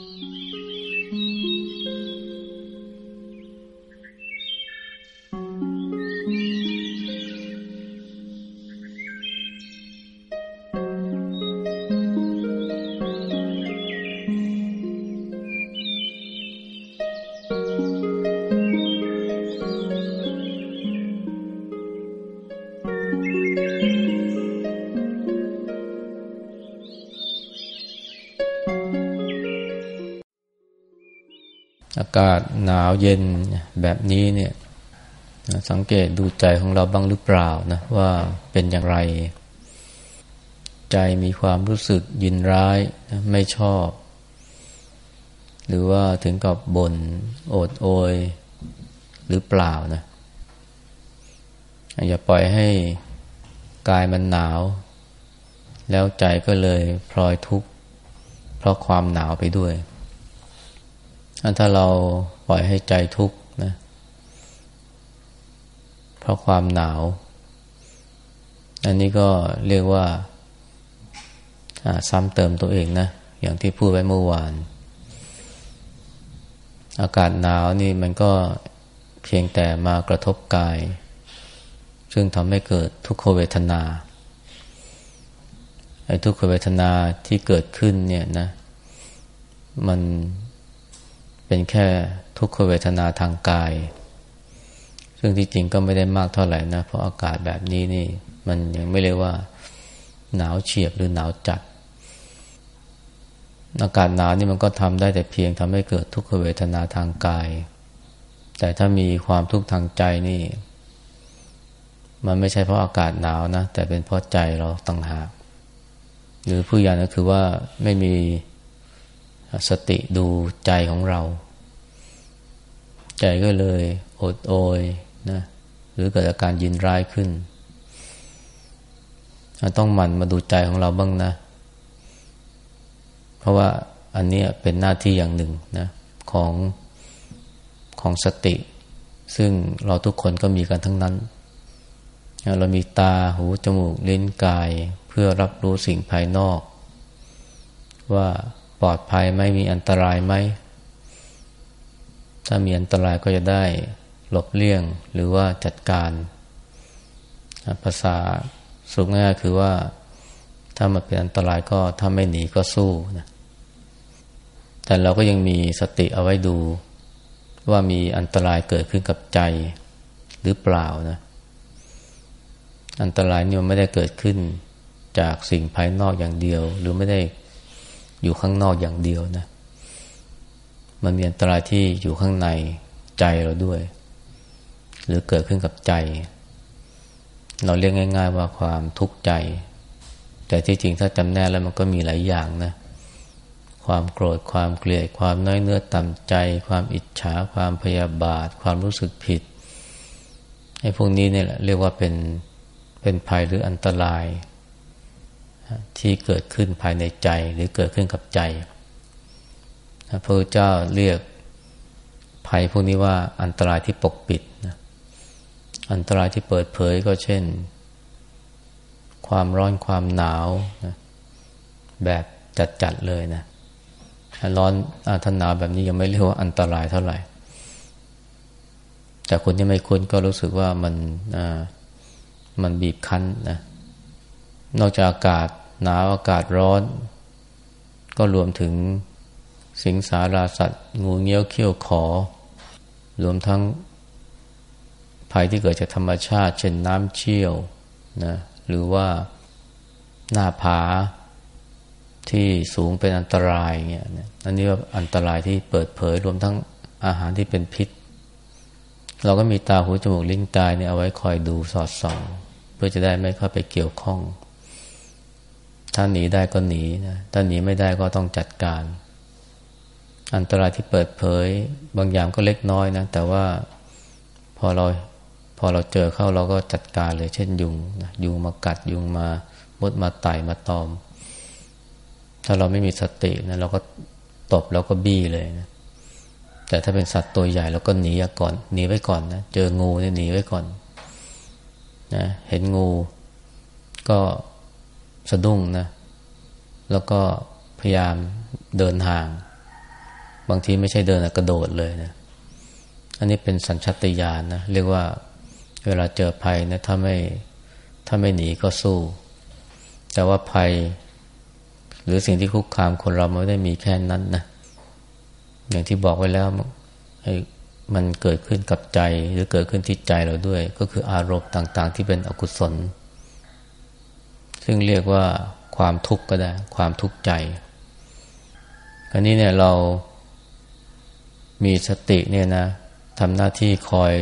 Mm-hmm. ากาศหนาวเย็นแบบนี้เนี่ยสังเกตดูใจของเราบ้างหรือเปล่านะว่าเป็นอย่างไร ใจมีความรู้สึกยินร้ายไม่ชอบ หรือว่าถึงกับบน่นโอดโอยหรือเปล่านะอย่าปล่อยให้กายมันหนาว แล้วใจก็เลยพลอยทุกข์เพราะความหนาวไปด้วย ถ้าเราปล่อยให้ใจทุกข์นะเพราะความหนาว อันนี้ก็เรียกว่าซ้ำเติมตัวเองนะ อย่างที่พูดไว้เมื่อวาน อากาศหนาวนี่มันก็เพียงแต่มากระทบกาย ซึ่งทำให้เกิดทุกขเวทนาไอ้ทุกขเวทนาที่เกิดขึ้นเนี่ยนะ มัน เป็นแค่ทุกขเวทนาทางกาย ซึ่งที่จริงก็ไม่ได้มากเท่าไหร่นะ เพราะอากาศแบบนี้นี่ มันยังไม่เรียกว่า หนาวเฉียบหรือหนาวจัด อากาศหนาวนี่มันก็ทำได้แต่เพียงทำให้เกิดทุกขเวทนาทางกาย แต่ถ้ามีความทุกข์ทางใจนี่ มันไม่ใช่เพราะอากาศหนาวนะ แต่เป็นเพราะใจเราต่างหาก หรือผู้ยานก็คือว่าไม่มี สติดูใจของเรา ใจก็เลยอดโอยนะหรือเกิดอาการยินร้ายขึ้น ต้องหมั่นมาดูใจของเราบ้างนะ เพราะว่าอันนี้เป็นหน้าที่อย่างหนึ่งนะของของสติ ซึ่งเราทุกคนก็มีกันทั้งนั้น เรามีตาหู จมูกลิ้นกาย เพื่อรับรู้สิ่งภายนอก ว่า ปลอดภัยไหมมีอันตรายไหม ถ้ามีอันตรายก็จะได้หลบเลี่ยงหรือว่าจัดการ ภาษาสุง่ายคือว่าถ้ามันเป็นอันตรายก็ถ้าไม่หนีก็สู้นะแต่เราก็ยังมีสติเอาไว้ดูว่ามีอันตรายเกิดขึ้นกับใจหรือเปล่านะ อันตรายนี่มันไม่ได้เกิดขึ้นจากสิ่งภายนอกอย่างเดียว หรือไม่ได้ อยู่ข้างนอกอย่างเดียวนะ มันมีอันตรายที่อยู่ข้างในใจเราด้วย หรือเกิดขึ้นกับใจ เราเรียกง่าย ๆ ว่าความทุกข์ใจ แต่ที่จริงถ้าจำแนกแล้วมันก็มีหลายอย่างนะ ความโกรธความเกลียดความน้อยเนื้อต่ำใจ ความอิจฉาความพยาบาท ความรู้สึกผิดไอ้พวกนี้เนี่ยเรียกว่าเป็นเป็นภัยหรืออันตราย ที่เกิดขึ้นภายในใจหรือเกิดขึ้นกับใจพระพุทธเจ้าเรียกภัยพวกนี้ว่าอันตรายที่ปกปิดนะอันตรายที่เปิดเผยก็เช่น ความร้อนความหนาวนะแบบจัดๆเลยนะร้อนอาถนาแบบนี้ยังไม่เรียกว่าอันตรายเท่าไหร่ แต่คนที่ไม่คุ้นก็รู้สึกว่ามันมันบีบคั้นนะนอกจากอากาศ หนาวอากาศร้อน ก็รวมถึงสิงสาราสัตว์ งูเงี้ยวเขี้ยวขอ รวมทั้งภัยที่เกิดจากธรรมชาติ เช่นน้ำเชี่ยวนะหรือว่าหน้าผาที่สูงเป็นอันตรายเงี้ยอันนี้ว่าอันตรายที่เปิดเผยรวมทั้งอาหารที่เป็นพิษ เราก็มีตาหูจมูกลิ้นกายเนี่ยเอาไว้คอยดูสอดส่อง เพื่อจะได้ไม่เข้าไปเกี่ยวข้อง ถ้าหนีได้ก็หนีนะถ้าหนีไม่ได้ก็ต้องจัดการ อันตรายที่เปิดเผย บางอย่างก็เล็กน้อยนะแต่ว่าพอเราพอเราเจอเข้าเราก็จัดการเลย เช่นยุงนะยุงมากัดยุงมามดมาไต่มาตอม ถ้าเราไม่มีสตินะเราก็ตบแล้วก็บี้เลยนะแต่ถ้าเป็นสัตว์ตัวใหญ่เราก็หนีก่อนหนีไว้ก่อนนะเจองูเนี่ยหนีไว้ก่อนนะเห็นงูก็ สะดุ้งนะ แล้วก็พยายามเดินห่าง บางทีไม่ใช่เดินกระโดดเลยนะ อันนี้เป็นสัญชตาตญาณนะ เรียกว่าเวลาเจอภัยนะถ้าไม่ถ้าไม่หนีก็สู้ แต่ว่าภัย หรือสิ่งที่คุกคามคนเราไม่ได้มีแค่นั้นนะ อย่างที่บอกไว้แล้วมันเกิดขึ้นกับใจ หรือเกิดขึ้นที่ใจเราด้วย ก็คืออารมณ์ต่าง ๆ ที่เป็นอกุศล ซึ่งเรียกว่าความทุกข์ก็ได้ ความทุกข์ใจอันนี้เนี่ยเรามีสติเนี่ยนะทำหน้าที่คอย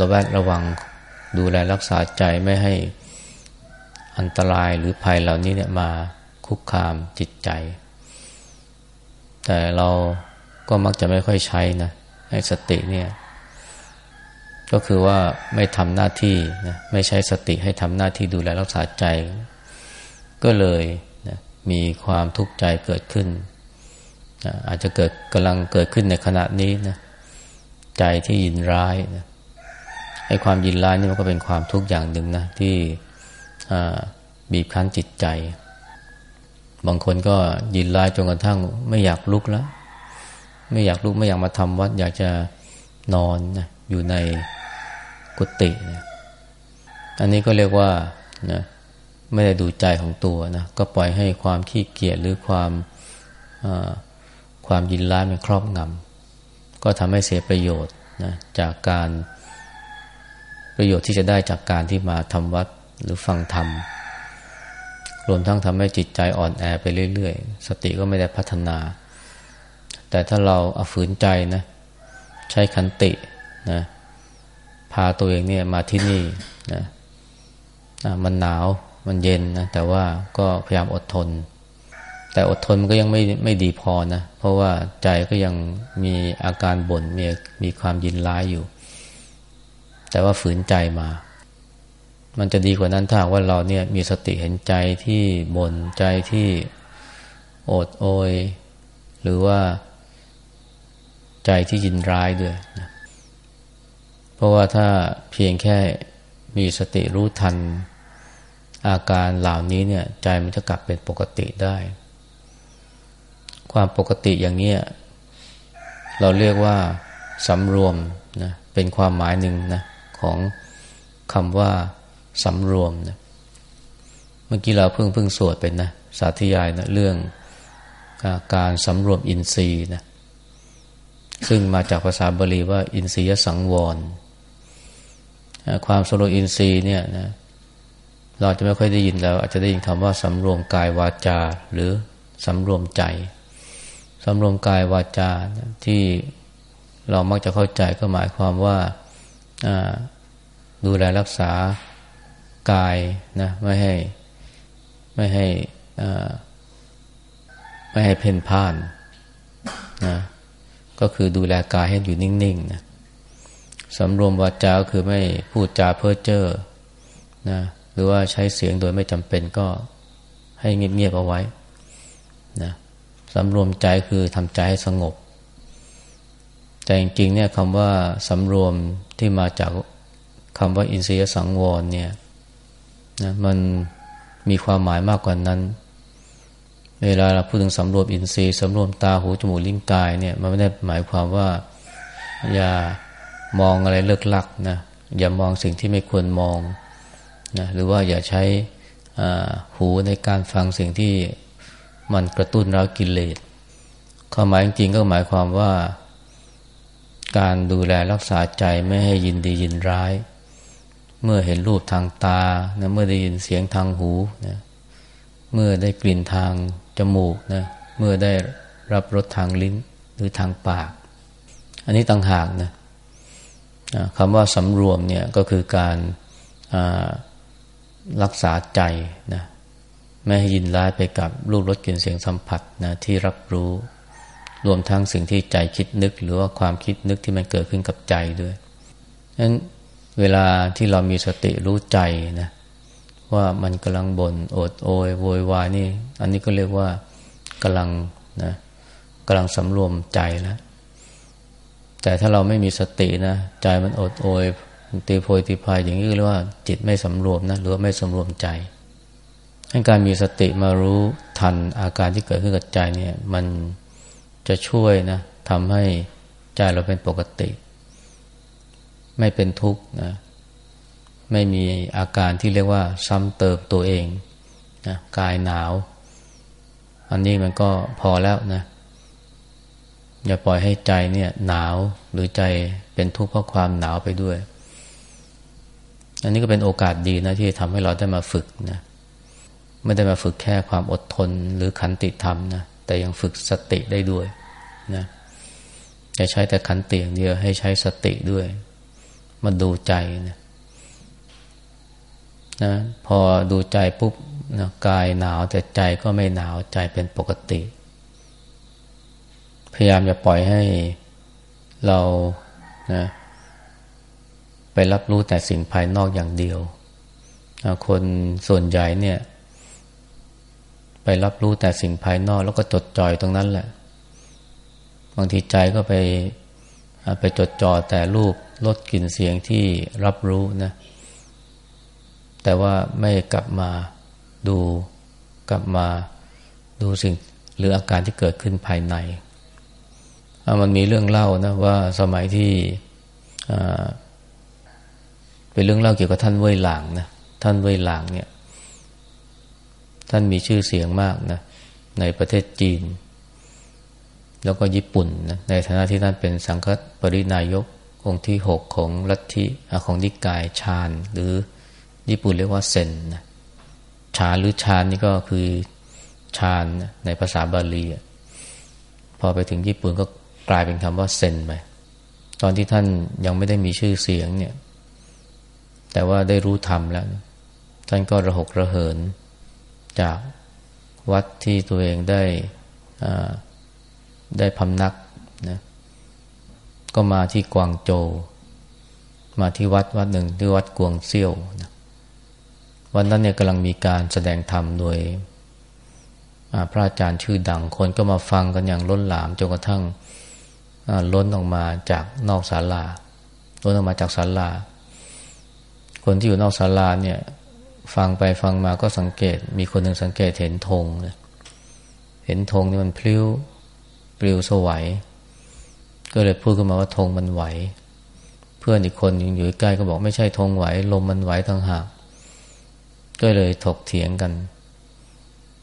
ระแวดระวังดูแลรักษาใจไม่ให้อันตรายหรือภัยเหล่านี้เนี่ยมาคุกคามจิตใจ แต่เราก็มักจะไม่ค่อยใช้นะให้สติเนี่ย ก็คือว่าไม่ทำหน้าที่นะไม่ใช้สติให้ทำหน้าที่ดูแลรักษาใจ ก็เลยนะมีความทุกข์ใจเกิดขึ้นนะอาจจะเกิดกำลังเกิดขึ้นในขณะนี้นะใจที่ยินร้ายนะไอ้ความยินร้ายนี่มันก็เป็นความทุกข์อย่างหนึ่งนะที่บีบคั้นจิตใจ บางคนก็ยินร้ายจนกระทั่งไม่อยากลุกแล้ว ไม่อยากลุกไม่อยากมาทำวัด อยากจะนอนนะอยู่ใน กุฏินะอันนี้ก็เรียกว่านะไม่ได้ดูใจของตัวนะก็ปล่อยให้ความขี้เกียจหรือความความยินร้ายมันครอบงำก็ทำให้เสียประโยชน์นะจากการประโยชน์ที่จะได้จากการที่มาทำวัดหรือฟังธรรมรวมทั้งทำให้จิตใจอ่อนแอไปเรื่อยๆ สติก็ไม่ได้พัฒนา แต่ถ้าเราเอาฝืนใจนะ ใช้คันตินะ พาตัวเองเนี่ยมาที่นี่นะมันหนาวมันเย็นนะแต่ว่าก็พยายามอดทน แต่อดทนมันก็ยังไม่ไม่ดีพอนะเพราะว่าใจก็ยังมีอาการบน่นมีมีความยินร้ายอยู่ แต่ว่าฝืนใจมา มันจะดีกว่านั้นถ้าว่าเราเนี่ยมีสติเห็นใจที่บนใจที่โอดโอย หรือว่าใจที่ยินร้ายด้วยนะ เพราะว่าถ้าเพียงแค่มีสติรู้ทัน อาการเหล่านี้เนี่ย ใจมันจะกลับเป็นปกติได้ ความปกติอย่างนี้เราเรียกว่าสำรวมนะเป็นความหมายหนึ่งนะของคำว่าสำรวมนะเมื่อกี้เราเพิ่งเพิ่งสวดเป็นนะสาธยายนะเรื่องาการสำรวมอินทรีย์นะซึ่งมาจากภาษาบาลีว่า อินทรียสังวร ความสำรวมอินทรีย์เนี่ยนะเราจะไม่ค่อยได้ยินแล้ว อาจจะได้ยินคำว่าสำรวมกายวาจา หรือสำรวมใจสำรวมกายวาจาที่เรามักจะเข้าใจก็หมายความว่าดูแลรักษากายนะไม่ให้ไม่ให้ไม่ให้เพ่นพ่านนะก็คือดูแลกายให้อยู่นิ่งๆนะ สำรวมวาจาคือไม่พูดจาเพ้อเจ้อนะหรือว่าใช้เสียงโดยไม่จำเป็นก็ให้เงียบๆเอาไว้นะสำรวมใจคือทำใจให้สงบ แต่จริงๆเนี่ยคำว่าสำรวมที่มาจากคำว่าอินทรียสังวรเนี่ยนะมันมีความหมายมากกว่านั้น เวลาเราพูดถึงสำรวมอินทรีย์สำรวมตาหูจมูกลิ้นกายเนี่ยมันไม่ได้หมายความว่าอย่า มองอะไรเลิกลักนะอย่ามองสิ่งที่ไม่ควรมองนะหรือว่าอย่าใช้หูในการฟังสิ่งที่มันกระตุ้นเรากิเลสความหมายจริงก็หมายความว่า การดูแลรักษาใจไม่ให้ยินดียินร้าย เมื่อเห็นรูปทางตานะเมื่อได้ยินเสียงทางหูนะเมื่อได้กลิ่นทางจมูกนะเมื่อได้รับรสทางลิ้นหรือทางปาก อันนี้ต่างหากนะ คำว่าสำรวมเนี่ยก็คือการรักษาใจนะไม่ให้ยินร้ายไปกับรูปรสกลิ่นเสียงสัมผัสนะที่รับรู้ รวมทั้งสิ่งที่ใจคิดนึก หรือว่าความคิดนึกที่มันเกิดขึ้นกับใจด้วยฉะนั้นเวลาที่เรามีสติรู้ใจนะว่ามันกำลังบน่นโอดโอยโวยวายนี่ อันนี้ก็เรียกว่ากำลังนะกำลังสำรวมใจแล้ว แต่ถ้าเราไม่มีสตินะใจมันอดโอยตีโพยตีพายอย่างนี้เรียกว่าจิตไม่สำรวมนะหรือว่าไม่สำรวมใจให้การมีสติมารู้ทันอาการที่เกิดขึ้นกับใจเนี่ยมันจะช่วยนะทำให้ใจเราเป็นปกติ ไม่เป็นทุกข์นะไม่มีอาการที่เรียกว่า ซ้ำเติมตัวเองนะกายหนาว อันนี้มันก็พอแล้วนะ อย่าปล่อยให้ใจเนี่ยหนาวหรือใจเป็นทุกข์เพราะความหนาวไปด้วย อันนี้ก็เป็นโอกาสดีนะที่ทำให้เราได้มาฝึกนะไม่ได้มาฝึกแค่ความอดทนหรือขันติธรรมนะแต่ยังฝึกสติได้ด้วยนะจะใช้แต่ขันติอย่างเดียวให้ใช้สติด้วย มาดูใจนะนะพอดูใจปุ๊บนะกายหนาวแต่ใจก็ไม่หนาวใจเป็นปกติ ยายามจะปล่อยให้เรานะไปรับรู้แต่สิ่งภายนอกอย่างเดียว คนส่วนใหญ่เนี่ย ไปรับรู้แต่สิ่งภายนอกแล้วก็จดจ่อยตรงนั้นแหละ บางทีใจก็ไปไปจดจ่อแต่รูปลดกลิ่นเสียงที่รับรู้นะ แต่ว่าไม่กลับมาดูกลับมาดูสิ่งหรืออาการที่เกิดขึ้นภายใน มันมีเรื่องเล่านะว่าสมัยที่เป็นเรื่องเล่าเกี่ยวกับท่านเว่ยหลางนะท่านเว่ยหลางเนี่ย ท่านมีชื่อเสียงมากนะในประเทศจีน แล้วก็ญี่ปุ่นนะในฐานะที่ท่านเป็นสังฆปรินายกองค์ที่หกของลัทธิของนิกายฌานหรือญี่ปุ่นเรียกว่าเซนนะฌานหรือฌานนี่ก็คือฌานในภาษาบาลีพอไปถึงญี่ปุ่นก็ กลายเป็นคำว่าเซนไปตอนที่ท่านยังไม่ได้มีชื่อเสียงเนี่ย แต่ว่าได้รู้ธรรมแล้ว ท่านก็ระหกระเหิน จากวัดที่ตัวเองได้ได้พำนักนะก็มาที่กวางโจวมาที่วัดวัดหนึ่งที่วัดกวงเซี่ยวนะวันนั้นเนี่ยกำลังมีการแสดงธรรมโดยพระอาจารย์ชื่อดังคนก็มาฟังกันอย่างล้นหลามจนกระทั่ง ล้นออกมาจากนอกศาลา ล้นออกมาจากศาลา คนที่อยู่นอกศาลาเนี่ย ฟังไปฟังมาก็สังเกต มีคนหนึ่งสังเกตเห็นธงเห็นธงนี่มันพลิ้วปลิวสวัย ก็เลยพูดขึ้นมาว่าธงมันไหว เพื่อนอีกคนอยู่ใกล้ก็บอกไม่ใช่ธงไหว ลมมันไหวทั้งหาก ก็เลยถกเถียงกัน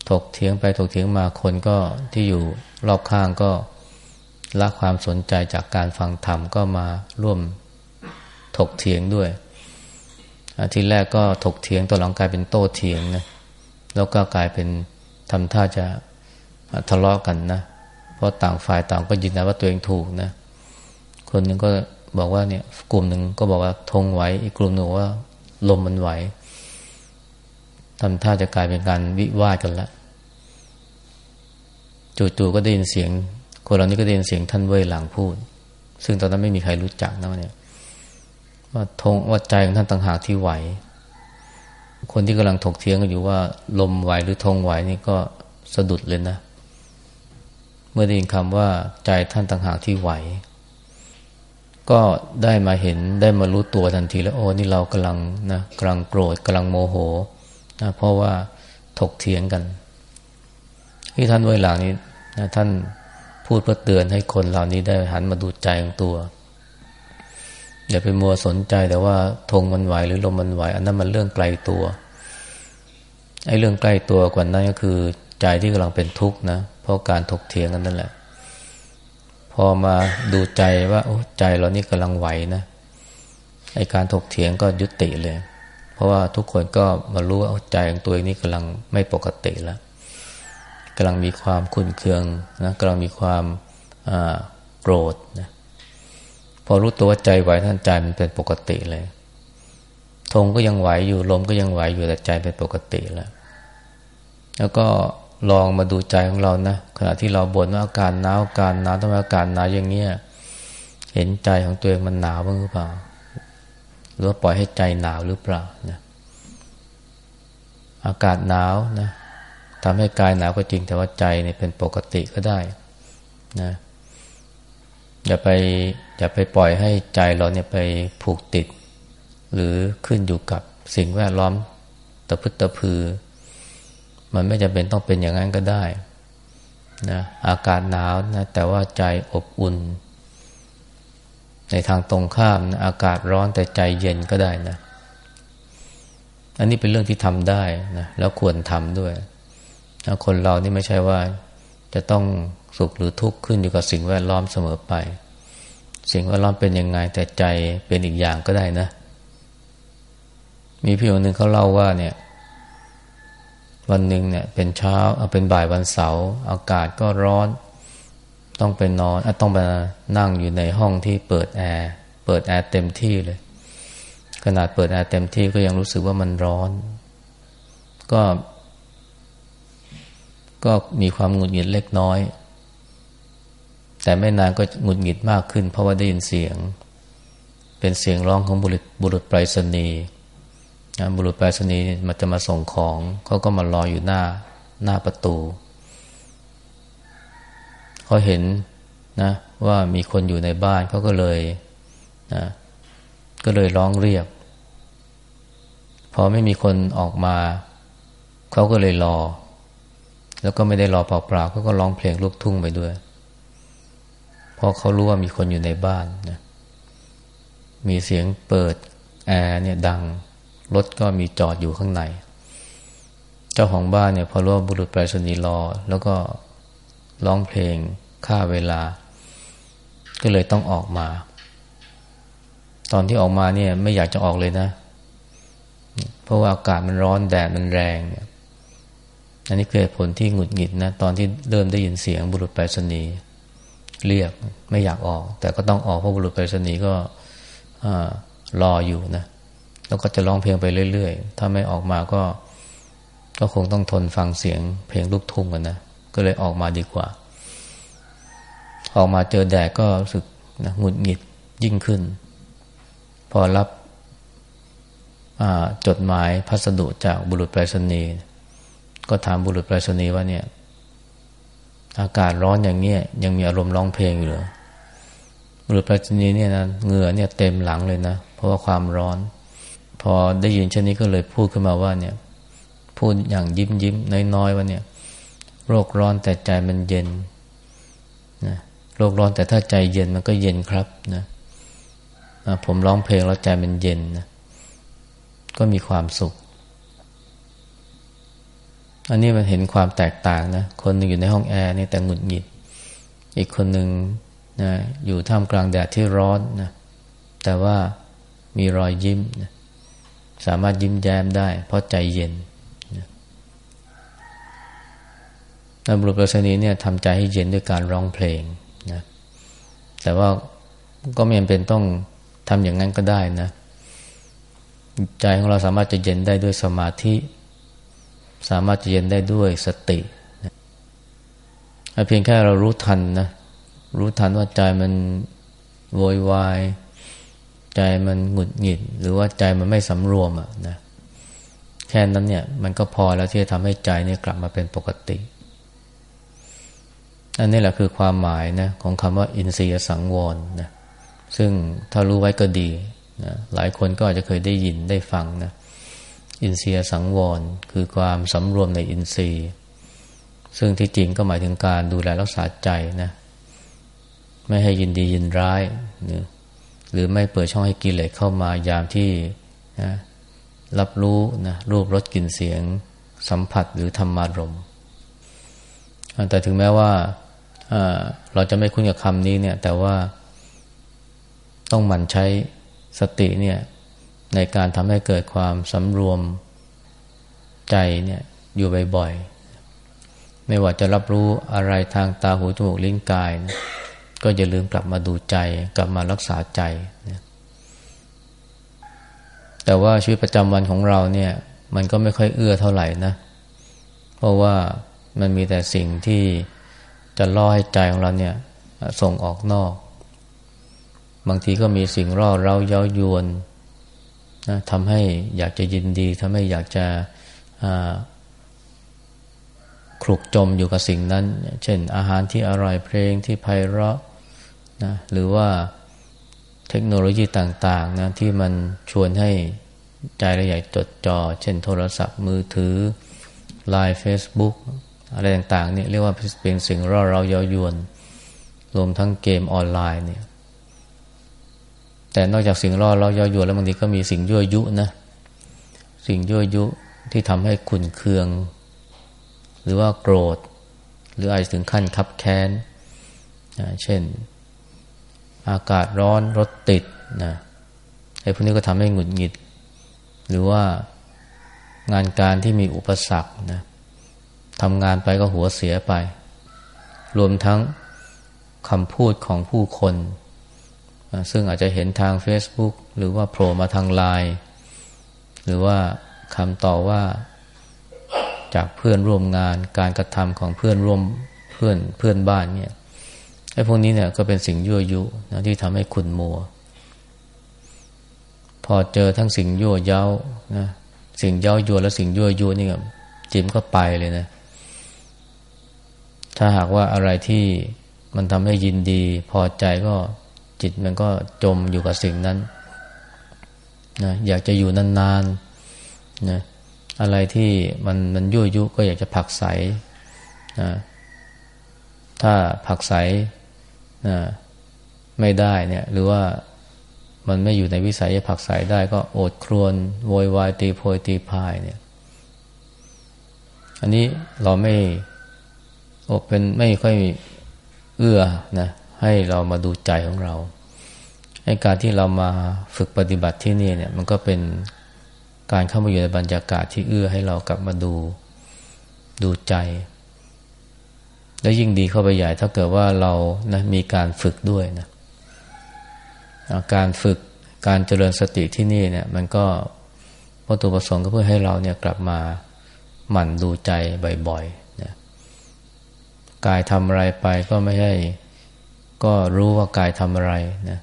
ถกเถียงไปถกเถียงมาคนก็ที่อยู่รอบข้างก็ ละความสนใจจากการฟังธรรมก็มาร่วมถกเถียงด้วยทีแรกก็ถกเถียงตัวหลังกลายเป็นโต้เถียงนะแล้วก็กลายเป็นทำท่าจะทะเลาะกันนะเพราะต่างฝ่ายต่างก็ยืนยันว่าตัวเองถูกนะคนหนึ่งก็บอกว่าเนี่ย กลุ่มหนึ่งก็บอกว่าธงไหวอีกกลุ่มหนึ่งว่า ลมมันไหวทำท่าจะกลายเป็นการวิวาทกันละจู่ๆก็ได้ยินเสียง คนเหล่านี้ก็ได้ยินเสียงท่านเว่ยหลังพูด ซึ่งตอนนั้นไม่มีใครรู้จักนะเนี่ยว่าทงว่าใจของท่านต่างหากที่ไหว คนที่กำลังถกเถียงกันอยู่ว่า ลมไหวหรือธงไหวนี่ก็สะดุดเลยนะ เมื่อได้ยินคำว่าใจท่านต่างหากที่ไหว ก็ได้มาเห็นได้มารู้ตัวทันทีแล้วโอ้นี่เรากำลังนะกำลังโกรธกำลังโมโหนะเพราะว่าถกเถียงกันที่ท่านไว้หลังนี้นะท่าน พูดเพื่อเตือนให้คนเหล่านี้ได้หันมาดูใจของตัว อย่าไปมัวสนใจแต่ว่าธงมันไหวหรือลมมันไหว อันนั้นมันเรื่องไกลตัวไอ้เรื่องใกล้ตัวกว่านั้นก็คือ ใจที่กำลังเป็นทุกข์นะเพราะการถกเถียงกันนั่นแหละ พอมาดูใจว่าโอ้ใจเรานี่กำลังไหวนะไอ้การถกเถียงก็ยุติเลย เพราะว่าทุกคนก็มารู้ว่าใจของตัวเองนี่กำลังไม่ปกติแล้ว กำลังมีความขุ่นเคืองนะกำลังมีความโกรธนะพอรู้ตัวว่าใจไหวท่านใจมันเป็นปกติเลยธงก็ยังไหวอยู่ลมก็ยังไหวอยู่แต่ใจเป็นปกติแล้ว แล้วก็ลองมาดูใจของเรานะขณะที่เราบ่นว่าอาการหนาวอาการหนาวทำไมอาการหนาวอย่างเงี้ยเห็นใจของตัวเองมันหนาวบ้างหรือเปล่า หรือว่าปล่อยให้ใจหนาวหรือเปล่านะอากาศหนาวนะ ทำให้กายหนาวก็จริงแต่ว่าใจเนี่ยเป็นปกติก็ได้นะอย่าไปอย่าไปปล่อยให้ใจเราเนี่ยไปผูกติด หรือขึ้นอยู่กับสิ่งแวดล้อมตะพึดตะพือ มันไม่จำเป็นต้องเป็นอย่างนั้นก็ได้นะอากาศหนาวนะแต่ว่าใจอบอุ่น ในทางตรงข้ามนะอากาศร้อนแต่ใจเย็นก็ได้นะ อันนี้เป็นเรื่องที่ทำได้นะแล้วควรทำด้วย คนเรานี่ไม่ใช่ว่าจะต้องสุขหรือทุกข์ขึ้นอยู่กับสิ่งแวดล้อมเสมอไป สิ่งแวดล้อมเป็นยังไงแต่ใจเป็นอีกอย่างก็ได้นะ มีพี่คนหนึ่งเขาเล่าว่าเนี่ย วันหนึ่งเนี่ย เป็นเช้าเอาเป็นบ่ายวันเสาร์อากาศก็ร้อน ต้องไปนอนอต้องไปนั่งอยู่ในห้องที่เปิดแอร์เปิดแอร์เต็มที่เลย ขนาดเปิดแอร์เต็มที่ก็ยังรู้สึกว่ามันร้อน ก็ ก็มีความหงุดหงิดเล็กน้อย แต่ไม่นานก็หงุดหงิดมากขึ้น เพราะว่าได้ยินเสียง เป็นเสียงร้องของบุรุษบุรุษไปรษณีย์บุรุษไปรษณีย์มันจะมาส่งของเขาก็มารออยู่หน้าหน้าประตูเขาเห็นนะว่ามีคนอยู่ในบ้านเขาก็เลยนะก็เลยร้องเรียก พอไม่มีคนออกมา เขาก็เลยรอ แล้วก็ไม่ได้รอเปล่าๆเขาก็ร้องเพลงลูกทุ่งไปด้วยเพราะเขารู้ว่ามีคนอยู่ในบ้านนะมีเสียงเปิดแอร์เนี่ยดังรถก็มีจอดอยู่ข้างใน เจ้าของบ้านเนี่ยพอรู้ว่าบุรุษไปรษณีย์รอ แล้วก็ร้องเพลงฆ่าเวลา ก็เลยต้องออกมา ตอนที่ออกมาเนี่ยไม่อยากจะออกเลยนะ เพราะว่าอากาศมันร้อนแดดมันแรงเนี่ย อันนี้คือผลที่หงุดหงิดนะตอนที่เริ่มได้ยินเสียงบุรุษไปรษณีย์เรียกไม่อยากออก แต่ก็ต้องออกเพราะบุรุษไปรษณีย์ก็รออยู่นะแล้วก็จะร้องเพลงไปเรื่อยๆ ถ้าไม่ออกมาก็ ก็คงต้องทนฟังเสียงเพลงลูกทุ่งกันนะก็เลยออกมาดีกว่า ออกมาเจอแดดก็รู้สึกนะหงุดหงิดยิ่งขึ้น พอรับจดหมายพัสดุจากบุรุษไปรษณีย์ ก็ถามบุรุษไปรษณีย์ว่าเนี่ย อากาศร้อนอย่างเนี้ยยังมีอารมณ์ร้องเพลงอยู่หรอบุรุษไปรษณีย์เนี่ยนะเหงื่อเนี่ยเต็มหลังเลยนะ เพราะว่าความร้อน พอได้ยินเช่นนี้ก็เลยพูดขึ้นมาว่าเนี่ย พูดอย่างยิ้มยิ้มน้อยๆว่าเนี่ย โรคร้อนแต่ใจมันเย็นนะโรคร้อนแต่ถ้าใจเย็นมันก็เย็นครับนะผมร้องเพลงแล้วใจมันเย็นนะก็มีความสุข อันนี้มันเห็นความแตกต่างนะ คนหนึ่งอยู่ในห้องแอร์นี่แต่หงุดหงิด อีกคนหนึ่งนะอยู่ท่ามกลางแดดที่ร้อนนะ แต่ว่ามีรอยยิ้มนะสามารถยิ้มแย้มได้ เพราะใจเย็นนบุรุษประสนีเนี่ยทำใจให้เย็นด้วยการร้องเพลงนะ แต่ว่าก็ไม่จำเป็นต้องทำอย่างนั้นก็ได้นะ ใจของเราสามารถจะเย็นได้ด้วยสมาธิ สามารถจะเย็นได้ด้วยสติเพียงแค่เรารู้ทันนะรู้ทันว่าใจมันโวยวายใจมันหงุดหงิด หรือว่าใจมันไม่สำรวมอะนะแค่นั้นเนี่ย มันก็พอแล้วที่จะทำให้ใจเนี่ยกลับมาเป็นปกติอันนี้แหละคือความหมายนะของคำว่าอินทรียสังวรนะซึ่งถ้ารู้ไว้ก็ดีนะหลายคนก็อาจจะเคยได้ยินได้ฟังนะ อินทรียสังวร คือความสำรวมในอินทรีย์ ซึ่งที่จริงก็หมายถึงการดูแลรักษาใจนะ ไม่ให้ยินดียินร้ายนะหรือไม่เปิดช่องให้กิเลสเข้ามายามที่นะรับรู้นะรูปรสกลิ่นเสียง สัมผัสหรือธรรมารมแต่ถึงแม้ว่าเราจะไม่คุ้นกับคำนี้เนี่ย แต่ว่าต้องหมั่นใช้สติเนี่ย ในการทำให้เกิดความสำรวมใจเนี่ยอยู่บ่อยๆ ไม่ว่าจะรับรู้อะไรทางตาหูจมูกลิ้นกายนะก็อย่าลืมกลับมาดูใจกลับมารักษาใจนะแต่ว่าชีวิตประจำวันของเราเนี่ย มันก็ไม่ค่อยเอื้อเท่าไหร่นะ เพราะว่ามันมีแต่สิ่งที่จะล่อให้ใจของเราเนี่ย ส่งออกนอก บางทีก็มีสิ่งร่อเราเย้ายวน นะทำให้อยากจะยินดีทำให้อยากจะคลุกจมอยู่กับสิ่งนั้น เช่น อาหารที่อร่อยเพลงที่ไพเราะนะหรือว่าเทคโนโลยีต่างๆนะที่มันชวนให้ใจเราใหญ่จดจอ่อเช่นโทรศัพท์มือถือ Line Facebook อะไรต่างๆเนี่ยเรียกว่าเป็นสิ่งร่อเราเย้ายวน รวมทั้งเกมออนไลน์เนี่ย แต่นอกจากสิ่งร่อเราย้ายวนแล้วบางทีก็มีสิ่งยั่วยุนะสิ่งยั่วยุที่ทำให้ขุนเคือง หรือว่าโกรธ หรืออาจถึงขั้นคับแค้นเช่น อากาศร้อนรถติดนะไอ้พวกนี้ก็ทำให้หงุดหงิด หรือว่างานการที่มีอุปสรรคนะทำงานไปก็หัวเสียไป รวมทั้งคำพูดของผู้คน ซึ่งอาจจะเห็นทาง Facebook หรือว่าโผล่มาทางไลน์หรือว่าคำต่อว่าจากเพื่อนร่วมงานการกระทำของเพื่อนร่วมเพื่อนเพื่อนบ้านเนี่ยไอ้พวกนี้เนี่ยก็เป็นสิ่งยั่วยุนะที่ทำให้ขุนมัว พอเจอทั้งสิ่งยั่วเย้านะสิ่งเย้ายวนและสิ่งยั่วยุนี่จิมก็ไปเลยนะ ถ้าหากว่าอะไรที่มันทำให้ยินดี พอใจก็ จิตมันก็จมอยู่กับสิ่งนั้นนะอยากจะอยู่นานๆนนะอะไรที่มันมันยั่วยุก็อยากจะผักใสนะถ้าผักใสนะไม่ได้เนี่ย หรือว่ามันไม่อยู่ในวิสัยจะผักใสได้ก็โอดครวนโวยวายตีโพยตีพายเนี่ย อันนี้เราไม่โอเป็นไม่ค่อยเอื้อนะ ให้เรามาดูใจของเราให้การที่เรามาฝึกปฏิบัติที่นี่เนี่ย มันก็เป็นการเข้ามาอยู่ในบรรยากาศที่เอื้อให้เรากลับมาดูดูใจ แล้วยิ่งดีเข้าไปใหญ่ถ้าเกิดว่าเรานะมีการฝึกด้วยนะการฝึกการเจริญสติที่นี่เนี่ย มันก็วัตถุประสงค์ก็เพื่อให้เราเนี่ยกลับมาหมั่นดูใจบ่อยๆนะกายทำอะไรไปก็ไม่ใช่ ก็รู้ว่ากายทำอะไรนะ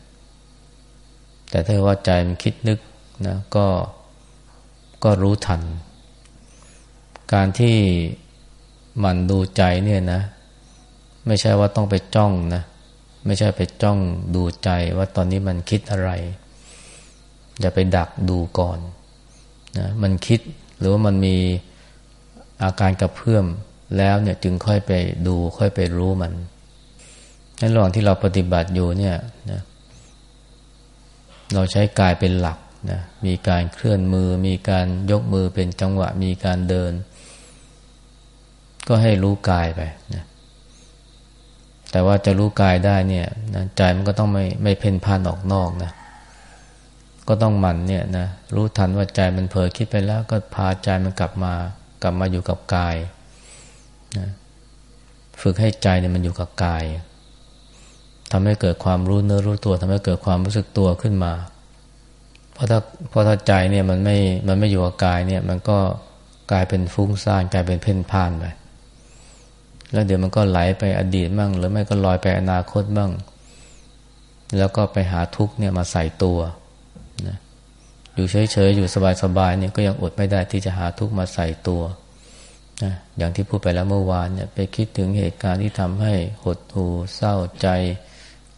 แต่ถ้าว่าใจมันคิดนึกนะก็ก็รู้ทัน การที่มันดูใจเนี่ยนะ ไม่ใช่ว่าต้องไปจ้องนะ ไม่ใช่ไปจ้องดูใจว่าตอนนี้มันคิดอะไร อย่าไปดักดูก่อนนะมันคิดหรือว่ามันมีอาการกระเพื่อมแล้วเนี่ยจึงค่อยไปดูค่อยไปรู้มัน ในระหว่างที่เราปฏิบัติอยู่เนี่ยนะเราใช้กายเป็นหลักนะมีการเคลื่อนมือ มีการยกมือเป็นจังหวะ มีการเดิน ก็ให้รู้กายไปนะแต่ว่าจะรู้กายได้เนี่ยนะใจมันก็ต้องไม่ไม่เพ่นพ่านออกนอกนะก็ต้องหมั่นเนี่ยนะรู้ทันว่าใจมันเผลอคิดไปแล้ว ก็พาใจมันกลับมากลับมาอยู่กับกายนะฝึกให้ใจเนี่ยมันอยู่กับกาย ทำให้เกิดความรู้เนื้อรู้ตัวทำให้เกิดความรู้สึกตัวขึ้นมา เพราะถ้าเพราะถ้าใจเนี่ยมันไม่มันไม่อยู่กับกายเนี่ย มันก็กลายเป็นฟุ้งซ่านกลายเป็นเพ่นพ่านไปแล้วเดี๋ยวมันก็ไหลไปอดีตบ้างหรือไม่ก็ลอยไปอนาคตบ้าง แล้วก็ไปหาทุกเนี่ยมาใส่ตัวนะอยู่เฉยๆอยู่สบายๆเนี่ยก็ยังอดไม่ได้ที่จะหาทุกมาใส่ตัวนะอย่างที่พูดไปแล้วเมื่อวานเนี่ยไปคิดถึงเหตุการณ์ที่ทำให้หดหู่เศร้าใจ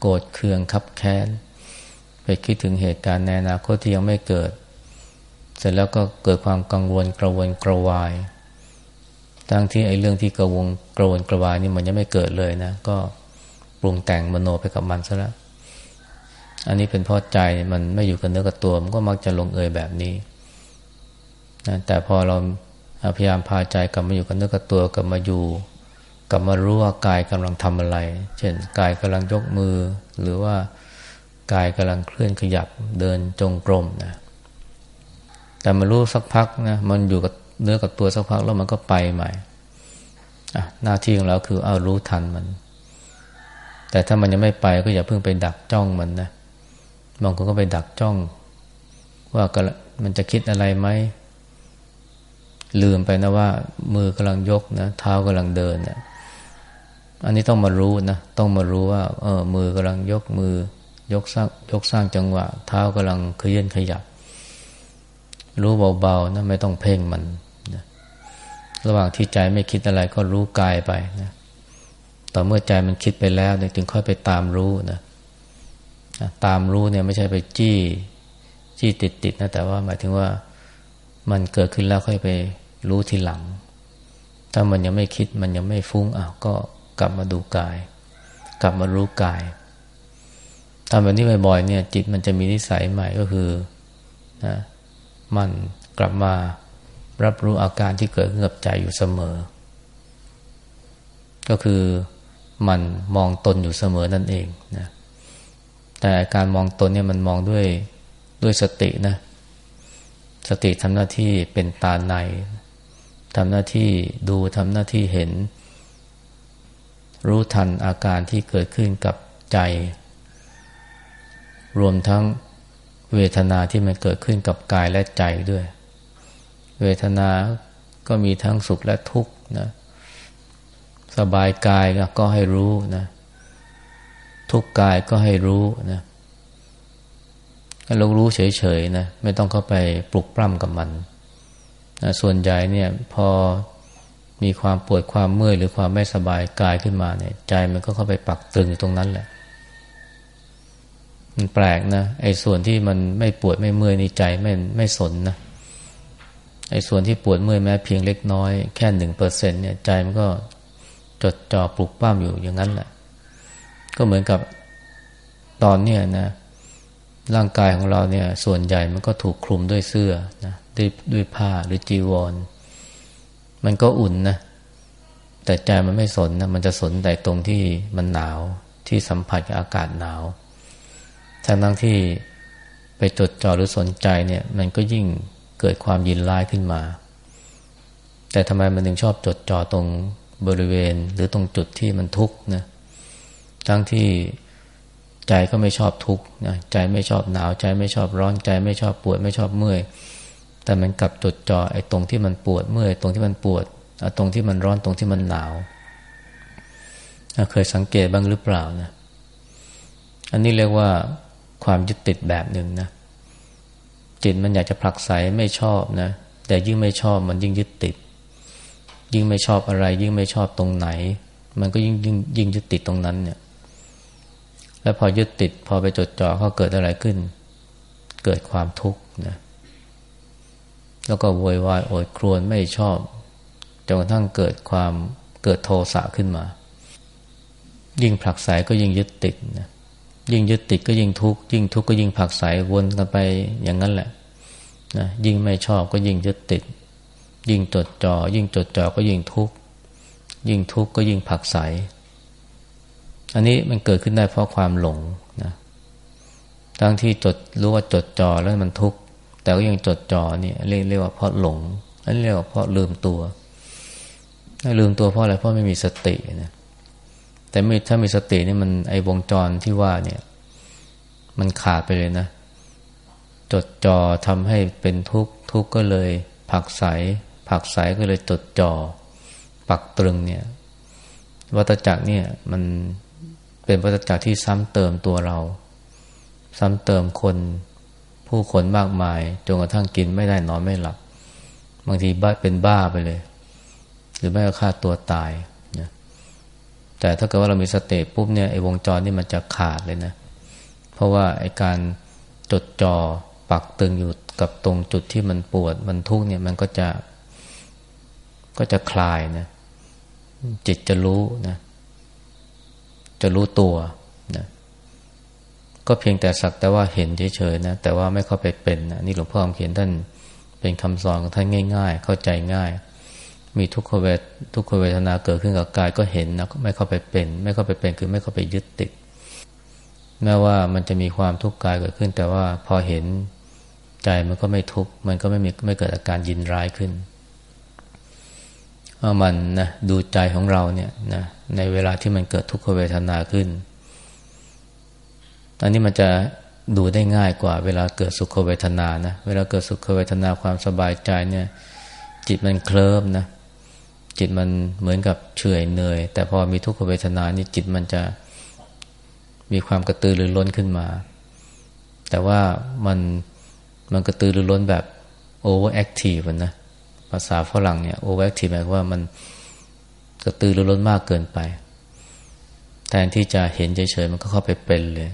โกรธเคืองคับแค้น ไปคิดถึงเหตุการณ์ในอนาคตที่ยังไม่เกิด เสร็จแล้วก็เกิดความกังวลกระวนกระวาย ทั้งที่ไอ้เรื่องที่กระวงกระวนกระวายนี่มันยังไม่เกิดเลยนะ ก็ปรุงแต่งมโนไปกับมันซะแล้ว อันนี้เป็นเพราะใจมันไม่อยู่กับเนื้อกับตัว มันก็มักจะลงเอยแบบนี้นะแต่พอเราพยายามพาใจกลับมาอยู่กับเนื้อกับตัวกลับมาอยู่ กลับมารู้ว่ากายกำลังทำอะไร เช่นกายกำลังยกมือ หรือว่ากายกำลังเคลื่อนขยับเดินจงกรมนะแต่มารู้สักพักนะมันอยู่กับเนื้อกับตัวสักพักแล้วมันก็ไปใหม่หน้าที่ของเราคือเอารู้ทันมัน แต่ถ้ามันยังไม่ไปก็อย่าเพิ่งไปดักจ้องมันนะบางคนก็ไปดักจ้อง ว่ามันจะคิดอะไรไหมลืมไปนะว่า มือกำลังยกนะเท้ากำลังเดินเนะี่ย อันนี้ต้องมารู้นะต้องมารู้ว่า เออ มือกำลังยกมือ ยกสร้างยกสร้างจังหวะ เท้ากำลังเคลื่อนขยับ รู้เบาๆนะไม่ต้องเพ่งมันนะระหว่างที่ใจไม่คิดอะไรก็รู้กายไปนะต่อเมื่อใจมันคิดไปแล้วเนี่ยถึงค่อยไปตามรู้นะตามรู้เนี่ยไม่ใช่ไปจี้จี้ติดติดนะแต่ว่าหมายถึงว่ามันเกิดขึ้นแล้วค่อยไปรู้ทีหลัง ถ้ามันยังไม่คิดมันยังไม่ฟุ้งอ้าวก็ กลับมาดูกาย กลับมารู้กายทำแบบนี้บ่อยๆเนี่ย จิตมันจะมีนิสัยใหม่ก็คือนะมันกลับมารับรู้อาการที่เกิดขึ้นกับใจอยู่เสมอ ก็คือมันมองตนอยู่เสมอนั่นเองนะแต่การมองตนเนี่ยมันมองด้วยด้วยสตินะ สติทำหน้าที่เป็นตาในทำหน้าที่ดูทำหน้าที่เห็น รู้ทันอาการที่เกิดขึ้นกับใจ รวมทั้งเวทนาที่มันเกิดขึ้นกับกายและใจด้วย เวทนาก็มีทั้งสุขและทุกข์นะสบายกายก็ให้รู้นะทุกกายก็ให้รู้นะเรารู้เฉยๆนะไม่ต้องเข้าไปปลุกปล้ำกับมันนะส่วนใหญ่เนี่ยพอ มีความปวดความเมื่อยหรือความไม่สบายกายขึ้นมาเนี่ย ใจมันก็เข้าไปปักตึงอยู่ตรงนั้นแหละ มันแปลกนะไอ้ส่วนที่มันไม่ปวดไม่เมื่อยในใจไม่ไม่สนนะไอ้ส่วนที่ปวดเมื่อยแม้เพียงเล็กน้อยแค่หนึ่งเปอร์เซ็นเนี่ย ใจมันก็จดจ่อปลุกป้ามอยู่อย่างนั้นแหละ ก็เหมือนกับตอนเนี้ยนะร่างกายของเราเนี่ย ส่วนใหญ่มันก็ถูกคลุมด้วยเสื้อนะด้วยด้วยผ้าหรือจีวร มันก็อุ่นนะแต่ใจมันไม่สนนะมันจะสนแต่ตรงที่มันหนาวที่สัมผัสกับอากาศหนาวทั้งทั้งที่ไปจดจ่อหรือสนใจเนี่ย มันก็ยิ่งเกิดความยินร้ายขึ้นมา แต่ทำไมมันถึงชอบจดจ่อตรงบริเวณ หรือตรงจุดที่มันทุกข์นะทั้งที่ใจก็ไม่ชอบทุกข์นะใจไม่ชอบหนาวใจไม่ชอบร้อนใจไม่ชอบปวดไม่ชอบเมื่อย แต่มันกลับจดจ่อไอ้ตรงที่มันปวดเมื่อยตรงที่มันปวดตรงที่มันร้อนตรงที่มันหนาวเคยสังเกตบ้างหรือเปล่านะอันนี้เรียกว่าความยึดติดแบบหนึ่งนะจิตมันอยากจะผลักไสไม่ชอบนะแต่ยิ่งไม่ชอบมันยิ่งยึดติด ยิ่งไม่ชอบอะไร ยิ่งไม่ชอบตรงไหน มันก็ยิ่งยิ่งยิ่งยึดติดตรงนั้นเนี่ย แล้วพอยึดติดพอไปจดจ่อเขาเกิดอะไรขึ้น เกิดความทุกข์นะ แล้วก็โวยวายโอดครวนไม่ชอบจนกระทั่งเกิดความเกิดโทสะขึ้นมา ยิ่งผลักไสก็ยิ่งยึดติดนะยิ่งยึดติดก็ยิ่งทุกข์ยิ่งทุกข์ก็ยิ่งผลักไสวนกันไปอย่างนั้นแหละนะยิ่งไม่ชอบก็ยิ่งยึดติด ยิ่งจดจอ่อยิ่งจดจ่อก็ยิ่งทุกข์ยิ่งทุกข์ก็ยิ่งผลักใสอันนี้มันเกิดขึ้นได้เพราะความหลงนะทั้งที่จดรู้ว่าจดจ่อแล้วมันทุกข์ แต่ก็ยังจดจ่อเนี่ยเรียกเรียกว่าเพราะหลงอันเรียกว่าเพราะลืมตัวลืมตัวเพราะอะไรเพราะไม่มีสตินะแต่ไม่ถ้ามีสตินี่มันไอวงจรที่ว่าเนี่ย มันขาดไปเลยนะ จดจ่อทำให้เป็นทุกข์ทุกข์ก็เลยผักใสผักใสก็เลยจดจ่อปักตรึงเนี่ยวัตจักรเนี่ย มันเป็นวัตจักรที่ซ้ำเติมตัวเรา ซ้ำเติมคน ผู้คนมากมายจนกระทั่งกินไม่ได้นอนไม่หลับ บางทีบ้าเป็นบ้าไปเลย หรือไม่ก็ฆ่าตัวตายนะแต่ถ้าเกิดว่าเรามีสติปุ๊บเนี่ยไอ้วงจรนี่มันจะขาดเลยนะ เพราะว่าไอ้การจดจอ่อปักตึงอยู่กับตรงจุดที่มันปวดมันทุกข์เนี่ยมันก็จะก็จะคลายนะจิตจะรู้นะจะรู้ตัว ก็เพียงแต่สักแต่ว่าเห็นเฉยๆนะแต่ว่าไม่เข้าไปเป็นนะนี่หลวงพ่อคำเขียนท่านเป็นคำสอนของท่านง่าย ๆ เข้าใจง่าย มีทุกขเวททุกขเวทนาเกิดขึ้นกับกายก็เห็นนะไม่เข้าไปเป็น ไม่เข้าไปเป็นคือไม่เข้าไปยึดติดแม้ว่ามันจะมีความทุกข์กายเกิดขึ้น แต่ว่าพอเห็นใจมันก็ไม่ทุกข์มันก็ไม่มีไม่เกิดอาการยินร้ายขึ้นเอามันนะดูใจของเราเนี่ยนะในเวลาที่มันเกิดทุกขเวทนาขึ้น อันนี้มันจะดูได้ง่ายกว่า เวลาเกิดสุขเวทนานะ เวลาเกิดสุขเวทนาความสบายใจเนี่ย จิตมันเคลิ้มนะ จิตมันเหมือนกับเฉยเมยแต่พอมีทุกขเวทนานี่จิตมันจะมีความกระตือรือร้นขึ้นมา แต่ว่ามันมันกระตือรือร้นแบบ overactive นะ ภาษาฝรั่งเนี่ย overactive หมายความว่ามันกระตือรือร้นมากเกินไป แทนที่จะเห็นเฉยๆมันก็เข้าไปเป็นเลย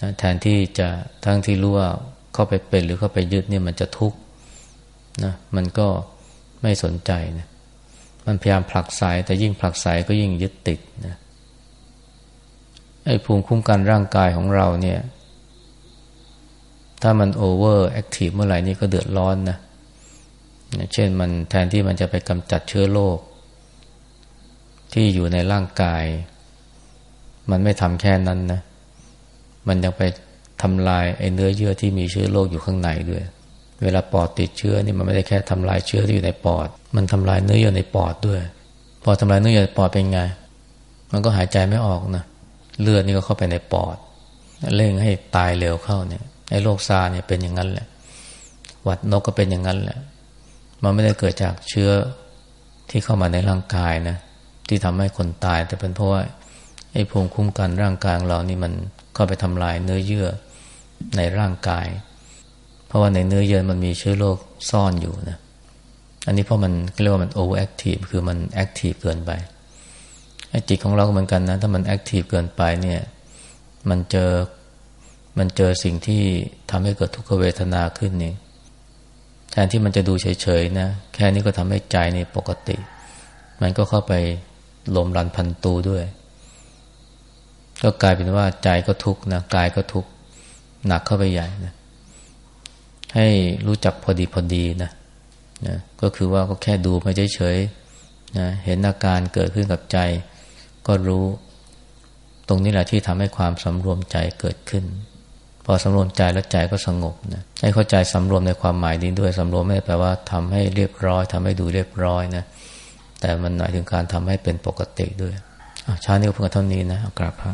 นะแทนที่จะทั้งที่รู้ว่าเข้าไปเป็นหรือเข้าไปยึดเนี่ยมันจะทุกข์นะมันก็ไม่สนใจนะมมันพยายามผลักไสแต่ยิ่งผลักไสก็ยิ่งยึดติดนะไอ้ภูมิคุ้มกันร่างกายของเราเนี่ย ถ้ามัน overactive เมื่อไหร่นี่ก็เดือดร้อนนะเช่นมันแทนที่มันจะไปกำจัดเชื้อโรคที่อยู่ในร่างกาย มันไม่ทำแค่นั้นนะ มันยังไปทำลายไอ้เนื้อเยื่อที่มีเชื้อโรคอยู่ข้างในด้วย เวลาปอดติดเชื้อนี่มันไม่ได้แค่ทำลายเชื้อที่อยู่ในปอด มันทำลายเนื้อเยื่อในปอดด้วย พอทำลายเนื้อเยื่อในปอดเป็นไง มันก็หายใจไม่ออกนะ เลือดนี่ก็เข้าไปในปอด เร่งให้ตายเร็วเข้าเนี่ย ไอ้โรคซาเนี่ยเป็นอย่างนั้นแหละ หวัดนกก็เป็นอย่างนั้นแหละ มันไม่ได้เกิดจากเชื้อที่เข้ามาในร่างกายนะ ที่ทำให้คนตาย แต่เป็นเพราะว่าไอ้ภูมิคุ้มกันร่างกายเรานี่มัน เข้าไปทำลายเนื้อเยื่อในร่างกาย เพราะว่าในเนื้อเยื่อมันมีเชื้อโรคซ่อนอยู่นะอันนี้เพราะมันเรียกว่ามัน overactive คือมัน active เกินไปไอ้จิตของเราก็เหมือนกันนะ ถ้ามัน active เกินไปเนี่ย มันเจอมันเจอสิ่งที่ทำให้เกิดทุกขเวทนาขึ้นนี่แทนที่มันจะดูเฉยๆนะ แค่นี้ก็ทำให้ใจนี่ปกติ มันก็เข้าไปลมรันพันตูด้วย ก็กลายเป็นว่าใจก็ทุกข์นะกายก็ทุกข์หนักเข้าไปใหญ่นะให้รู้จักพอดีพอดีนะนะก็คือว่าก็แค่ดูไม่เฉยๆนะเห็นอาการเกิดขึ้นกับใจ ก็รู้ ตรงนี้แหละที่ทำให้ความสำรวมใจเกิดขึ้น พอสำรวมใจแล้วใจก็สงบนะให้เข้าใจสำรวมในความหมายนี้ด้วยสำรวมไม่ได้แปลว่าทำให้เรียบร้อยทำให้ดูเรียบร้อยนะแต่มันหมายถึงการทำให้เป็นปกติด้วยช้านี้ก็เพิ่งเท่านี้นะกราบพระ